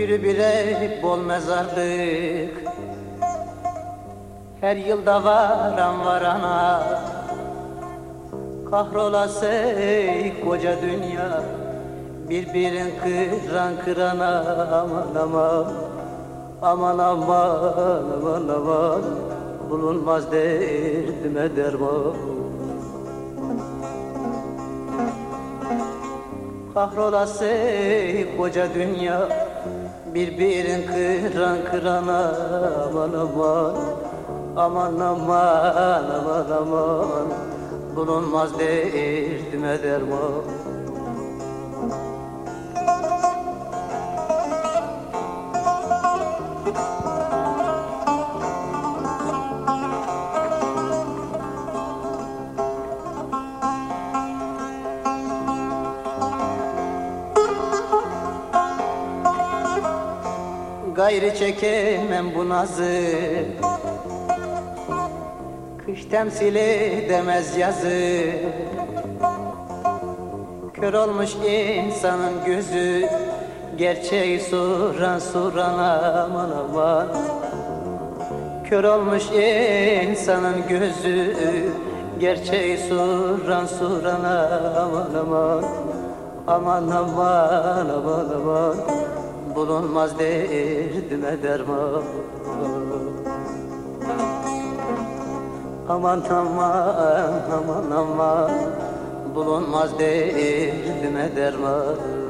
Yürü bire bol mezarlık. Her yılda varan varana Kahrolası koca dünya. Birbirin kıran kırana aman aman Aman aman aman aman. Bulunmaz derdime derman. Kahrolası koca dünya Birbirin kıran kırana aman aman Aman aman aman aman. Bulunmaz derdime derman Gayrı çekemem bu nazı. Kış temsil edemez yazı. Kör olmuş insanın gözü Gerçeği soran sorana aman aman. Kör olmuş insanın gözü Gerçeği soran sorana aman aman. Aman aman aman aman Bulunmaz derdime derman. Aman aman aman aman Bulunmaz derdime derman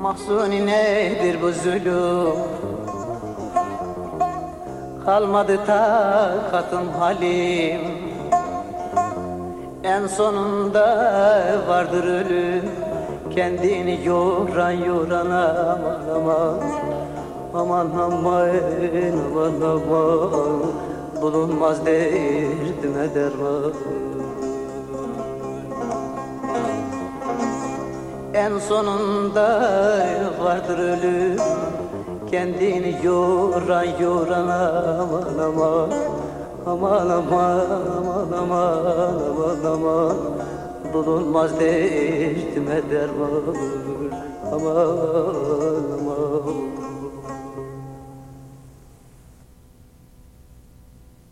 Mahzuni nedir bu zulüm? Kalmadı takatım halim. En sonunda vardır ölüm. Kendini yoran yorana aman aman. Aman aman aman aman. Bulunmaz derdime derman En sonunda vardır ölüm Kendini yoran yorana aman aman. Aman aman aman aman aman aman. Bulunmaz derdime derman aman